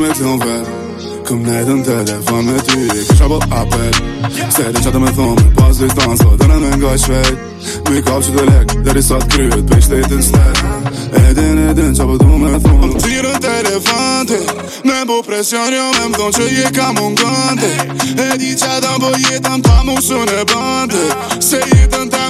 me të në vetë Këm nejtë në telefon me ty kësha po apel Se rin qatë me thonë Me po pas distanë Sot dërën me nga shvejt Me i kap që të lek Dëri sot kryet Pej shtetë në slet Edin, edin Qa po du me thonë Më të njërën telefonte Me bo jo me më thonë Që je ka mund gante E di qatë Po jetën pa mu Se jetën të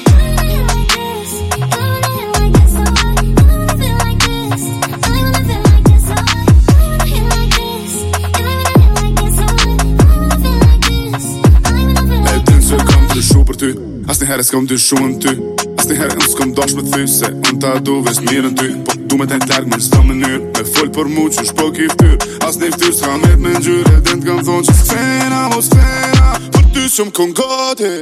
dyshu për ty Asni herë s'kom dyshu në ty Asni herë në s'kom dosh me thy Se unë ta du ves mirë në ty Po du me të në tërgë me në zdo mënyr Me folë për mu që shpo ki ftyr Asni ftyr s'ka me me në gjyre Dhe në t'kam thonë që s'kfena mo s'kfena Për ty që më kon gati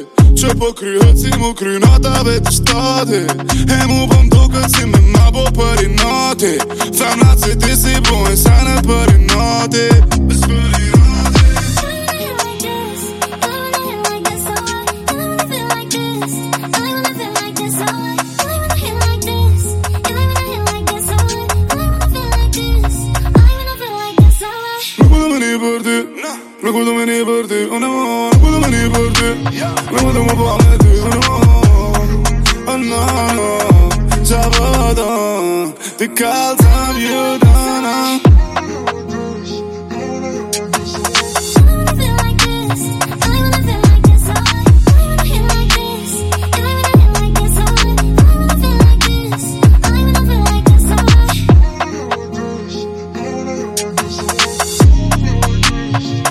Që po kryhët si mu krynatave të shtati E mu po më do këtë si me nabo për i nati Thamnat si ti si bojnë në për i nati ni por ti. No acuérdame por ti. Oh, no, no acuérdame por ti. Me gusta como para ti. Oh, no, no. Sabata. Te calzan Thank you.